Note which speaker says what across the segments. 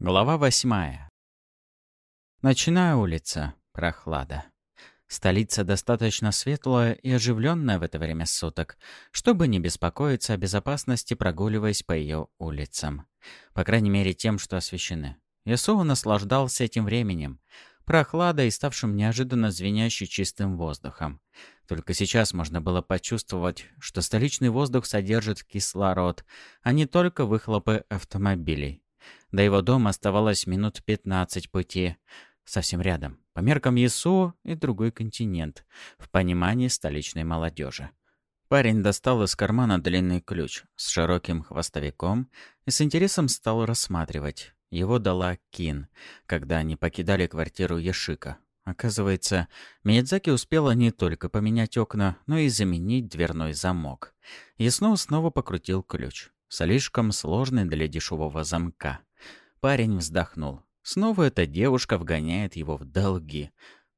Speaker 1: Глава восьмая. Ночная улица. Прохлада. Столица достаточно светлая и оживленная в это время суток, чтобы не беспокоиться о безопасности, прогуливаясь по ее улицам. По крайней мере, тем, что освещены. Ясуа наслаждался этим временем, прохладой и ставшим неожиданно звенящим чистым воздухом. Только сейчас можно было почувствовать, что столичный воздух содержит кислород, а не только выхлопы автомобилей. До его дома оставалось минут 15 пути. Совсем рядом. По меркам ЕСУ и другой континент. В понимании столичной молодежи. Парень достал из кармана длинный ключ с широким хвостовиком и с интересом стал рассматривать. Его дала Кин, когда они покидали квартиру Яшика. Оказывается, Миядзаки успела не только поменять окна, но и заменить дверной замок. И снова снова покрутил ключ. Слишком сложный для дешевого замка. Парень вздохнул. Снова эта девушка вгоняет его в долги,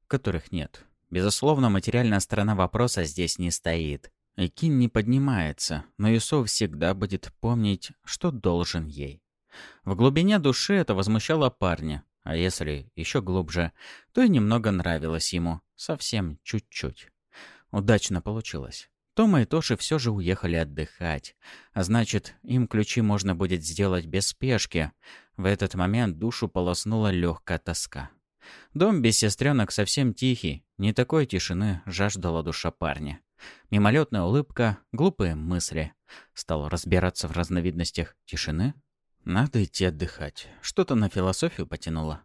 Speaker 1: которых нет. Безусловно, материальная сторона вопроса здесь не стоит. И Кин не поднимается, но Юсов всегда будет помнить, что должен ей. В глубине души это возмущало парня, а если еще глубже, то и немного нравилось ему, совсем чуть-чуть. Удачно получилось. Тома и Тоши все же уехали отдыхать. А значит, им ключи можно будет сделать без спешки. В этот момент душу полоснула легкая тоска. Дом без сестренок совсем тихий. Не такой тишины жаждала душа парня. Мимолетная улыбка, глупые мысли. Стал разбираться в разновидностях тишины. Надо идти отдыхать. Что-то на философию потянуло.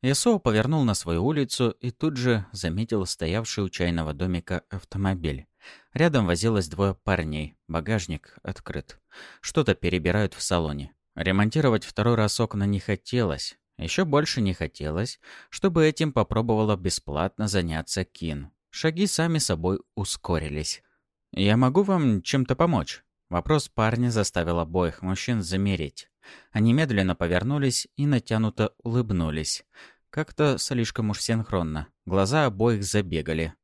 Speaker 1: Ясо повернул на свою улицу и тут же заметил стоявший у чайного домика автомобиль. Рядом возилось двое парней. Багажник открыт. Что-то перебирают в салоне. Ремонтировать второй раз окна не хотелось. Еще больше не хотелось, чтобы этим попробовала бесплатно заняться Кин. Шаги сами собой ускорились. «Я могу вам чем-то помочь?» Вопрос парня заставил обоих мужчин замереть. Они медленно повернулись и натянуто улыбнулись. Как-то слишком уж синхронно. Глаза обоих забегали.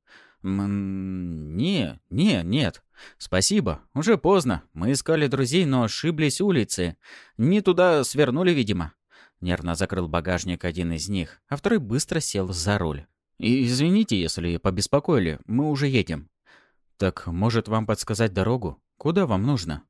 Speaker 1: «Не, не, нет. Спасибо. Уже поздно. Мы искали друзей, но ошиблись улицы. Не туда свернули, видимо». Нервно закрыл багажник один из них, а второй быстро сел за руль. И «Извините, если побеспокоили. Мы уже едем». «Так, может, вам подсказать дорогу? Куда вам нужно?»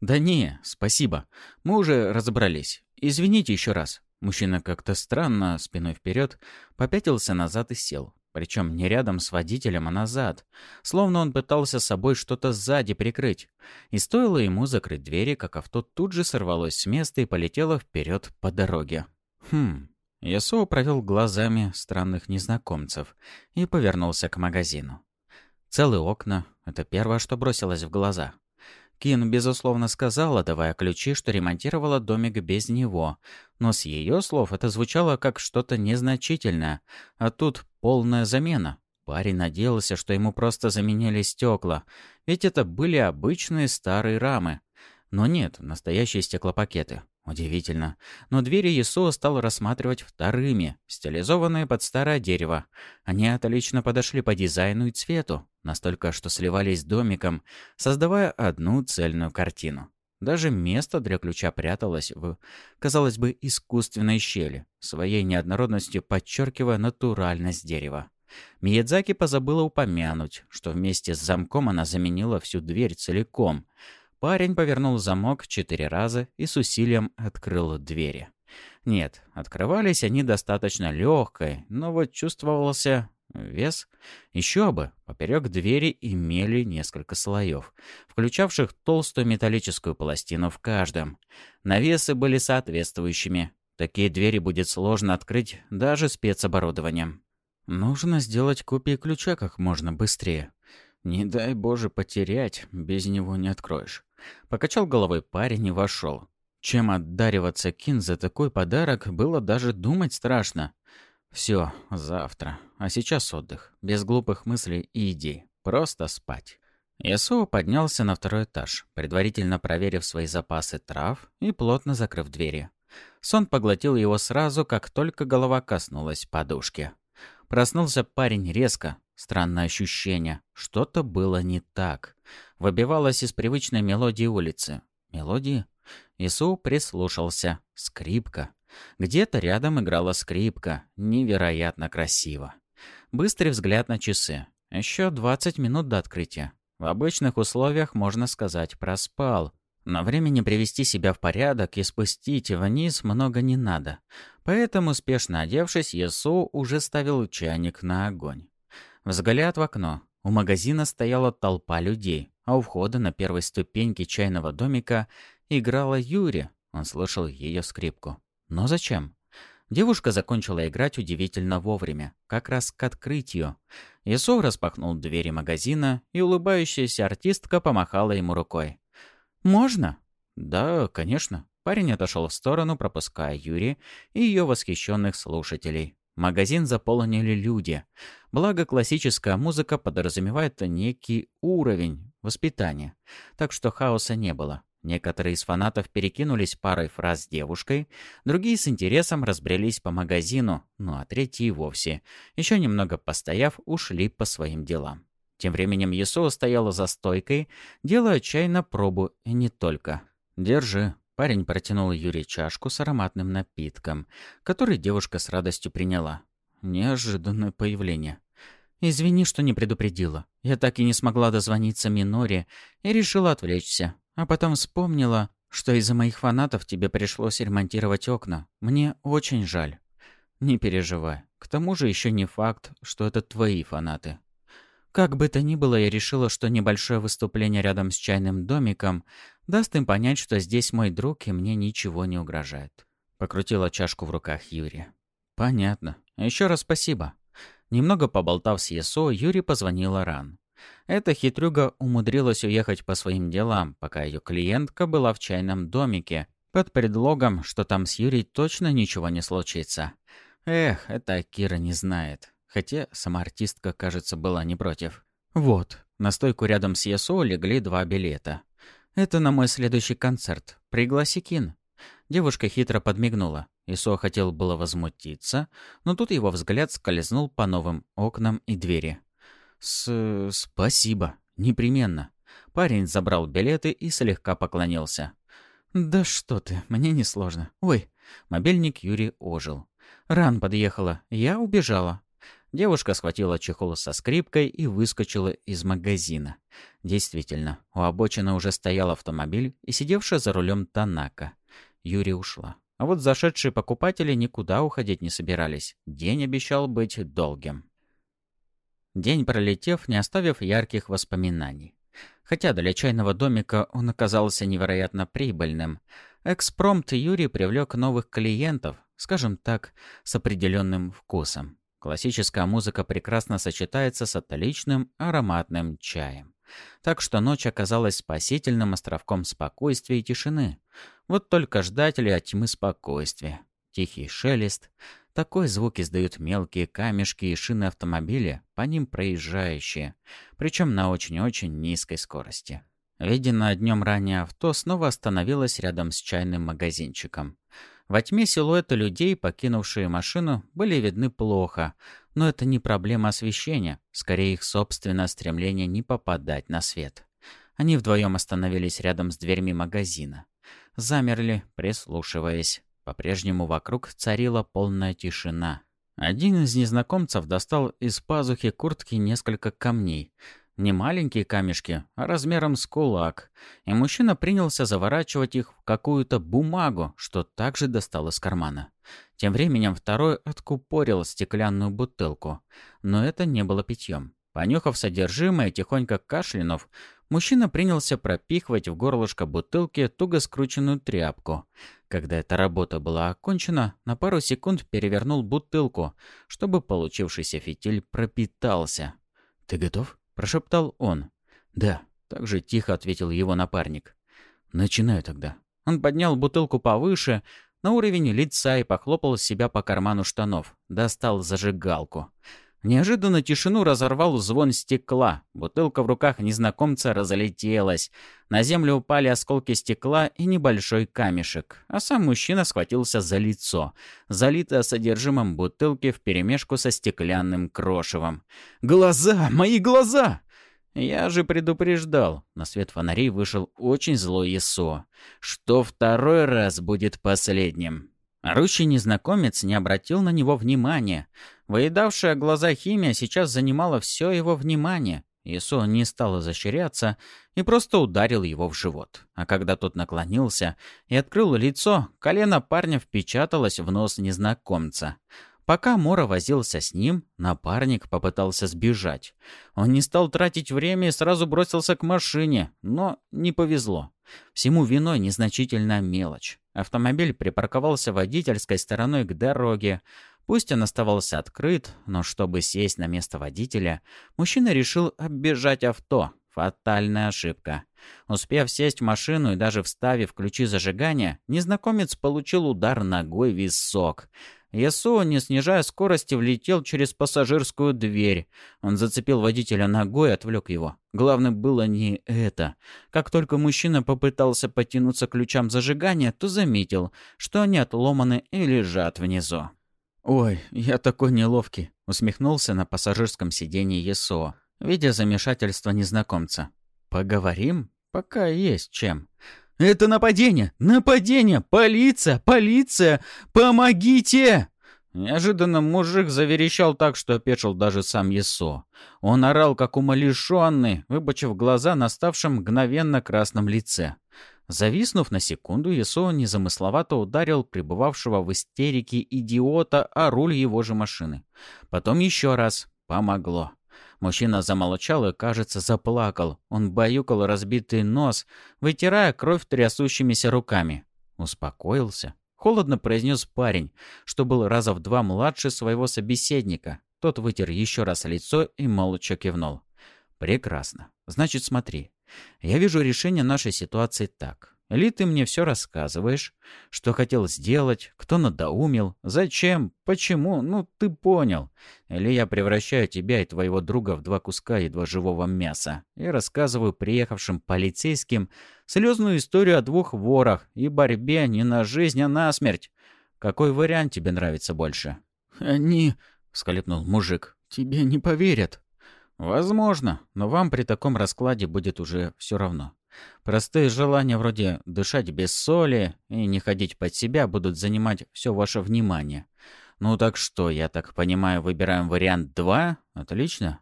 Speaker 1: «Да не, спасибо. Мы уже разобрались. Извините еще раз». Мужчина как-то странно, спиной вперед, попятился назад и сел. Причем не рядом с водителем, а назад. Словно он пытался собой что-то сзади прикрыть. И стоило ему закрыть двери, как авто тут же сорвалось с места и полетело вперед по дороге. Хм. Ясуо провел глазами странных незнакомцев и повернулся к магазину. Целые окна — это первое, что бросилось в глаза. Кин, безусловно, сказала, давая ключи, что ремонтировала домик без него. Но с ее слов это звучало как что-то незначительное. А тут полная замена. Парень надеялся, что ему просто заменили стекла. Ведь это были обычные старые рамы. Но нет, настоящие стеклопакеты. Удивительно. Но двери Ясуа стал рассматривать вторыми, стилизованные под старое дерево. Они отлично подошли по дизайну и цвету, настолько, что сливались домиком, создавая одну цельную картину. Даже место для ключа пряталось в, казалось бы, искусственной щели, своей неоднородностью подчеркивая натуральность дерева. Миядзаки позабыла упомянуть, что вместе с замком она заменила всю дверь целиком — Парень повернул замок четыре раза и с усилием открыл двери. Нет, открывались они достаточно легкой, но вот чувствовался вес. Еще бы, поперек двери имели несколько слоев, включавших толстую металлическую пластину в каждом. Навесы были соответствующими. Такие двери будет сложно открыть даже спецоборудованием. Нужно сделать копии ключа как можно быстрее. Не дай боже потерять, без него не откроешь. Покачал головой парень и вошел. Чем отдариваться Кин за такой подарок, было даже думать страшно. Все, завтра. А сейчас отдых. Без глупых мыслей и идей. Просто спать. Ясуо поднялся на второй этаж, предварительно проверив свои запасы трав и плотно закрыв двери. Сон поглотил его сразу, как только голова коснулась подушки. Проснулся парень резко. Странное ощущение. Что-то было не так выбивалась из привычной мелодии улицы. Мелодии? Ису прислушался. Скрипка. Где-то рядом играла скрипка, невероятно красиво. Быстрый взгляд на часы. Еще 20 минут до открытия. В обычных условиях, можно сказать, проспал. Но времени привести себя в порядок и спустить вниз много не надо. Поэтому, спешно одевшись, Есу уже ставил чайник на огонь. Взгляд в окно. У магазина стояла толпа людей, а у входа на первой ступеньке чайного домика играла Юри. Он слышал ее скрипку. Но зачем? Девушка закончила играть удивительно вовремя, как раз к открытию. Исов распахнул двери магазина, и улыбающаяся артистка помахала ему рукой. «Можно?» «Да, конечно». Парень отошел в сторону, пропуская Юри и ее восхищенных слушателей. Магазин заполнили люди. Благо, классическая музыка подразумевает некий уровень воспитания. Так что хаоса не было. Некоторые из фанатов перекинулись парой фраз с девушкой, другие с интересом разбрелись по магазину, ну а третьи вовсе, еще немного постояв, ушли по своим делам. Тем временем Есо стояла за стойкой, делая чай на пробу, и не только. «Держи». Парень протянул Юре чашку с ароматным напитком, который девушка с радостью приняла. Неожиданное появление. «Извини, что не предупредила. Я так и не смогла дозвониться Миноре и решила отвлечься. А потом вспомнила, что из-за моих фанатов тебе пришлось ремонтировать окна. Мне очень жаль. Не переживай. К тому же еще не факт, что это твои фанаты. Как бы то ни было, я решила, что небольшое выступление рядом с чайным домиком даст им понять, что здесь мой друг и мне ничего не угрожает. Покрутила чашку в руках Юрия. Понятно. Еще раз спасибо. Немного поболтав с Есо, Юрий позвонила Ран. Эта хитрюга умудрилась уехать по своим делам, пока ее клиентка была в чайном домике, под предлогом, что там с Юрий точно ничего не случится. Эх, это Кира не знает. Хотя сама артистка, кажется, была не против. Вот, на стойку рядом с Ясо легли два билета. Это на мой следующий концерт. Пригласи Кин. Девушка хитро подмигнула. Исо хотел было возмутиться, но тут его взгляд скользнул по новым окнам и двери. «С... спасибо. Непременно». Парень забрал билеты и слегка поклонился. «Да что ты, мне несложно. Ой». Мобильник Юрий ожил. «Ран подъехала. Я убежала». Девушка схватила чехол со скрипкой и выскочила из магазина. Действительно, у обочины уже стоял автомобиль и сидевшая за рулем Танака. Юрий ушла. А вот зашедшие покупатели никуда уходить не собирались. День обещал быть долгим. День пролетев, не оставив ярких воспоминаний. Хотя для чайного домика он оказался невероятно прибыльным. Экспромт Юрий привлек новых клиентов, скажем так, с определенным вкусом. Классическая музыка прекрасно сочетается с отличным ароматным чаем. Так что ночь оказалась спасительным островком спокойствия и тишины. Вот только ждатели от тьмы спокойствия. Тихий шелест, такой звук издают мелкие камешки и шины автомобиля, по ним проезжающие, причем на очень-очень низкой скорости. Виденное днем ранее авто снова остановилось рядом с чайным магазинчиком. Во тьме силуэты людей, покинувшие машину, были видны плохо, но это не проблема освещения, скорее их собственное стремление не попадать на свет. Они вдвоем остановились рядом с дверьми магазина. Замерли, прислушиваясь. По-прежнему вокруг царила полная тишина. Один из незнакомцев достал из пазухи куртки несколько камней. Не маленькие камешки, а размером с кулак. И мужчина принялся заворачивать их в какую-то бумагу, что также достал из кармана. Тем временем второй откупорил стеклянную бутылку. Но это не было питьем. Понюхав содержимое, тихонько кашлянув, мужчина принялся пропихивать в горлышко бутылки туго скрученную тряпку. Когда эта работа была окончена, на пару секунд перевернул бутылку, чтобы получившийся фитиль пропитался. «Ты готов?» – прошептал он. «Да», – также тихо ответил его напарник. «Начинаю тогда». Он поднял бутылку повыше, на уровень лица и похлопал себя по карману штанов. Достал зажигалку. Неожиданно тишину разорвал звон стекла. Бутылка в руках незнакомца разлетелась. На землю упали осколки стекла и небольшой камешек. А сам мужчина схватился за лицо, залитое содержимым бутылки вперемешку со стеклянным крошевом. «Глаза! Мои глаза!» Я же предупреждал. На свет фонарей вышел очень злой Исо. Что второй раз будет последним. Орущий незнакомец не обратил на него внимания. Выедавшая глаза химия сейчас занимала все его внимание. Исо не стал изощряться и просто ударил его в живот. А когда тот наклонился и открыл лицо, колено парня впечаталось в нос незнакомца. Пока Мора возился с ним, напарник попытался сбежать. Он не стал тратить время и сразу бросился к машине, но не повезло. Всему виной незначительная мелочь. Автомобиль припарковался водительской стороной к дороге. Пусть он оставался открыт, но чтобы сесть на место водителя, мужчина решил оббежать авто. Фатальная ошибка. Успев сесть в машину и даже вставив ключи зажигания, незнакомец получил удар ногой в висок. Ясуо, не снижая скорости, влетел через пассажирскую дверь. Он зацепил водителя ногой и отвлек его. Главное было не это. Как только мужчина попытался потянуться к ключам зажигания, то заметил, что они отломаны и лежат внизу. «Ой, я такой неловкий», — усмехнулся на пассажирском сиденье Ясуо, видя замешательство незнакомца. «Поговорим? Пока есть чем». «Это нападение! Нападение! Полиция! Полиция! Помогите!» Неожиданно мужик заверещал так, что опешил даже сам Есо. Он орал, как умалишенный, выбочив глаза на ставшем мгновенно красном лице. Зависнув на секунду, Есо незамысловато ударил пребывавшего в истерике идиота о руль его же машины. Потом еще раз. Помогло. Мужчина замолчал и, кажется, заплакал. Он баюкал разбитый нос, вытирая кровь трясущимися руками. Успокоился. Холодно произнес парень, что был раза в два младше своего собеседника. Тот вытер еще раз лицо и молча кивнул. «Прекрасно. Значит, смотри. Я вижу решение нашей ситуации так. Ли ты мне все рассказываешь, что хотел сделать, кто надоумил, зачем, почему, ну ты понял. Или я превращаю тебя и твоего друга в два куска едва живого мяса и рассказываю приехавшим полицейским слезную историю о двух ворах и борьбе не на жизнь, а на смерть. Какой вариант тебе нравится больше?
Speaker 2: Они, — сколепнул мужик, — тебе не поверят.
Speaker 1: Возможно, но вам при таком раскладе будет уже все равно. Простые желания вроде дышать без соли и не ходить под себя будут занимать все ваше внимание. Ну так что, я так понимаю, выбираем вариант 2? Отлично.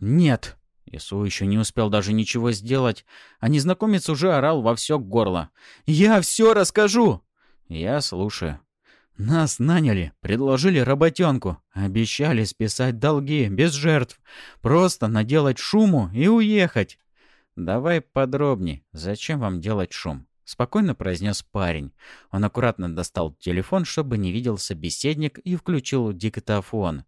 Speaker 2: Нет.
Speaker 1: Ису еще не успел даже ничего сделать, а незнакомец уже орал во все горло.
Speaker 2: «Я все расскажу!»
Speaker 1: «Я слушаю».
Speaker 2: «Нас наняли, предложили работенку, обещали списать долги, без жертв, просто наделать шуму и уехать.
Speaker 1: «Давай подробнее. Зачем вам делать шум?» — спокойно произнес парень. Он аккуратно достал телефон, чтобы не видел собеседник, и включил диктофон.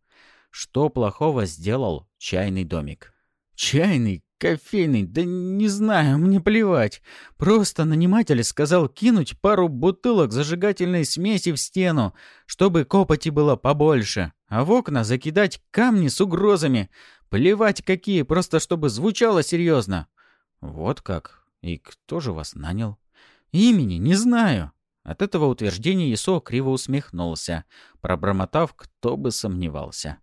Speaker 1: Что плохого сделал чайный домик?
Speaker 2: «Чайный? Кофейный? Да не знаю, мне плевать. Просто наниматель сказал кинуть пару бутылок зажигательной смеси в стену, чтобы копоти было побольше, а в окна закидать камни с угрозами. Плевать какие, просто чтобы звучало серьезно.
Speaker 1: «Вот как? И кто же вас нанял?»
Speaker 2: «Имени не знаю».
Speaker 1: От этого утверждения Исо криво усмехнулся, пробормотав, кто бы сомневался.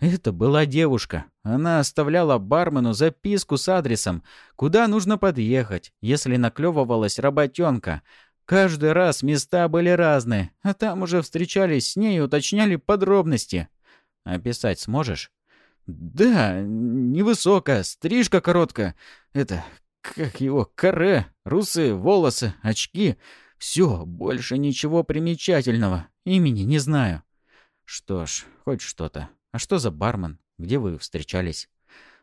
Speaker 2: Это была девушка. Она оставляла бармену записку с адресом, куда нужно подъехать, если наклевывалась работенка. Каждый раз места были разные, а там уже встречались с ней и уточняли подробности.
Speaker 1: «Описать сможешь?»
Speaker 2: «Да, невысокая, стрижка короткая. Это, как его, каре, русые волосы, очки. Все, больше ничего примечательного. Имени не знаю».
Speaker 1: «Что ж, хоть что-то. А что за бармен? Где вы встречались?»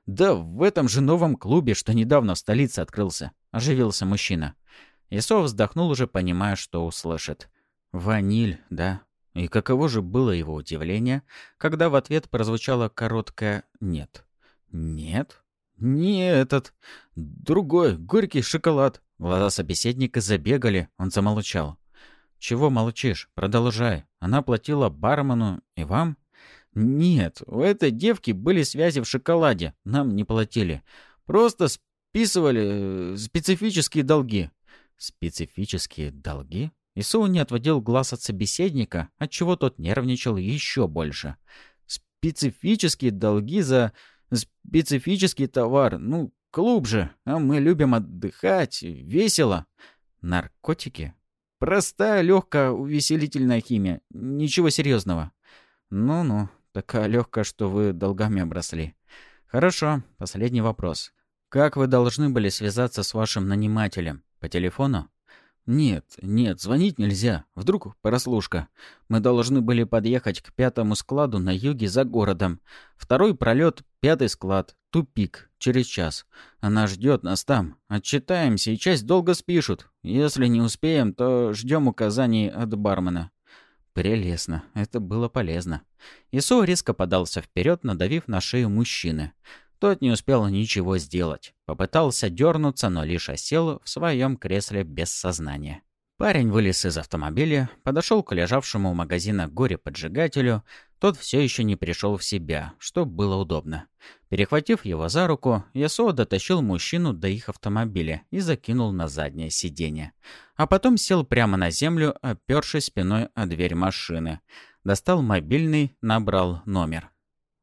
Speaker 2: «Да в этом же новом клубе, что недавно в столице открылся», — оживился мужчина.
Speaker 1: Исов вздохнул уже, понимая, что услышит. «Ваниль, да?» И каково же было его удивление, когда в ответ прозвучало короткое «нет».
Speaker 2: «Нет? Не этот. Другой, горький шоколад». Глаза собеседника забегали, он замолчал.
Speaker 1: «Чего молчишь? Продолжай. Она платила бармену и вам?»
Speaker 2: «Нет, у этой девки были связи в шоколаде. Нам не платили. Просто списывали э, специфические долги».
Speaker 1: «Специфические долги?» Исоу не отводил глаз от собеседника, отчего тот нервничал еще больше.
Speaker 2: «Специфические долги за специфический товар. Ну, клуб же, а мы любим отдыхать, весело».
Speaker 1: «Наркотики?»
Speaker 2: Простая, легкая, увеселительная химия. Ничего серьезного. Ну-ну, такая легкая, что вы долгами обросли. Хорошо, последний вопрос. Как вы должны были связаться с вашим нанимателем? По телефону? «Нет, нет, звонить нельзя. Вдруг прослушка. Мы должны были подъехать к пятому складу на юге за городом. Второй пролет, пятый склад, тупик, через час. Она ждет нас там. Отчитаемся, и часть долго спишут. Если не успеем, то ждем указаний от бармена». Прелестно. Это было полезно. Исо резко подался вперед, надавив на шею мужчины. Тот не успел ничего сделать. Попытался дернуться, но лишь осел в своем кресле без сознания. Парень вылез из автомобиля, подошел к лежавшему у магазина горе-поджигателю. Тот все еще не пришел в себя, что было удобно. Перехватив его за руку, Ясо дотащил мужчину до их автомобиля и закинул на заднее сиденье. А потом сел прямо на землю, опершись спиной о дверь машины. Достал мобильный, набрал номер.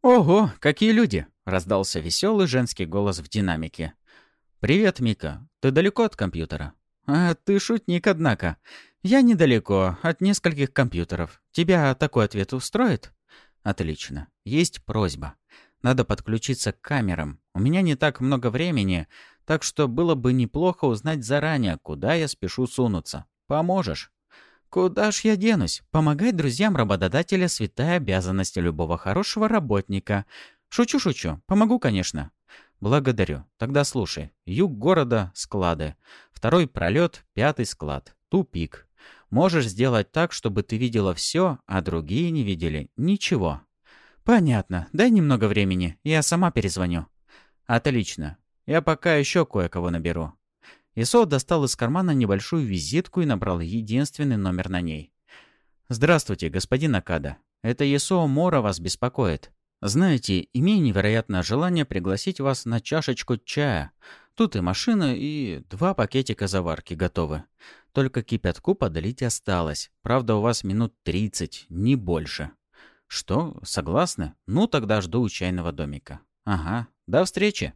Speaker 2: «Ого, какие люди!» — раздался веселый женский голос в динамике. «Привет, Мика. Ты далеко от компьютера?» «А ты шутник, однако. Я недалеко, от нескольких компьютеров. Тебя такой ответ устроит?» «Отлично. Есть просьба. Надо подключиться к камерам. У меня не так много времени, так что было бы неплохо узнать заранее, куда я спешу сунуться. Поможешь?» «Куда ж я денусь? Помогать друзьям работодателя – святая обязанность любого хорошего работника. Шучу-шучу. Помогу, конечно. Благодарю. Тогда слушай. Юг города — склады. Второй пролет — пятый склад. Тупик. Можешь сделать так, чтобы ты видела все, а другие не видели ничего. Понятно. Дай немного времени. Я сама перезвоню. Отлично. Я пока еще кое-кого наберу. Исо достал из кармана небольшую визитку и набрал единственный номер на ней. «Здравствуйте, господин Акада. Это Исо Мора вас беспокоит. Знаете, имею невероятное желание пригласить вас на чашечку чая. Тут и машина, и два пакетика заварки готовы. Только кипятку подолить осталось. Правда, у вас минут 30, не больше. Что, согласны? Ну, тогда жду у чайного домика. Ага, до встречи.